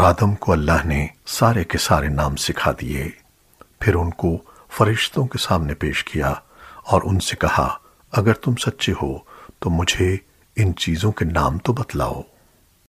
اور آدم کو اللہ نے سارے کے سارے نام سکھا دیے۔ پھر ان کو فرشتوں کے سامنے پیش کیا اور ان سے کہا، اگر تم سچے ہو تو مجھے ان چیزوں کے نام تو بتلاؤ۔